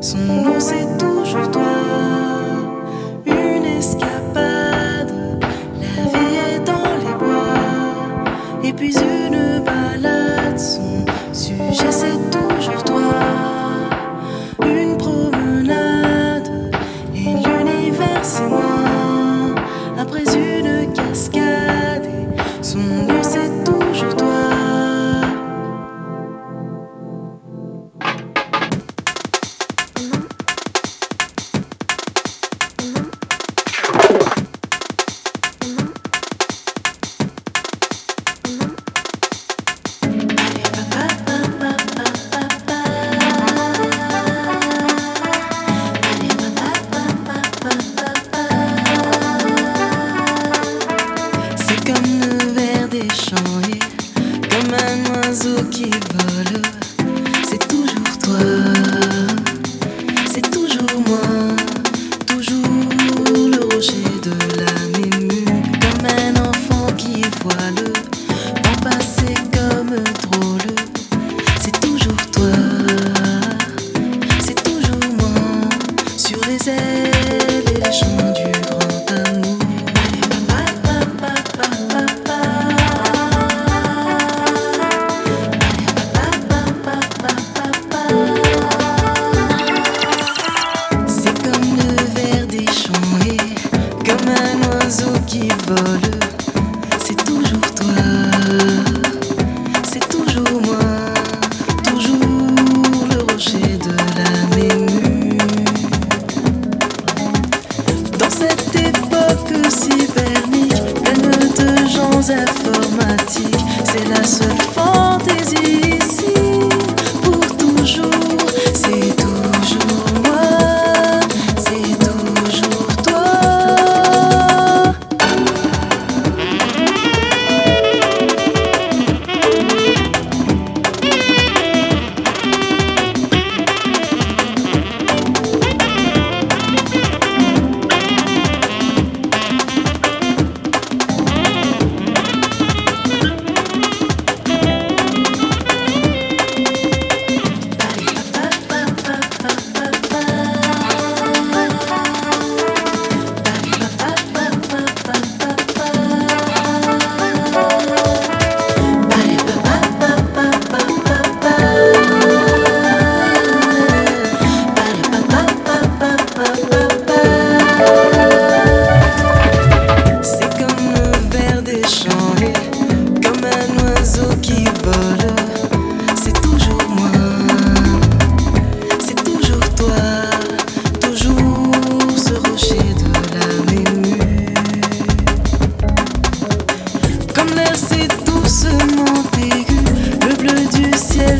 Son nom c'est toujours toi. Une escapade, la vie est dans les bois. Et puis une balade, son sujet c'est toujours toi. Une promenade, et l'univers c'est moi. Après une cascade. 月晴れ Joseph.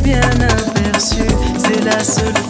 bien aperçu, c'est la seule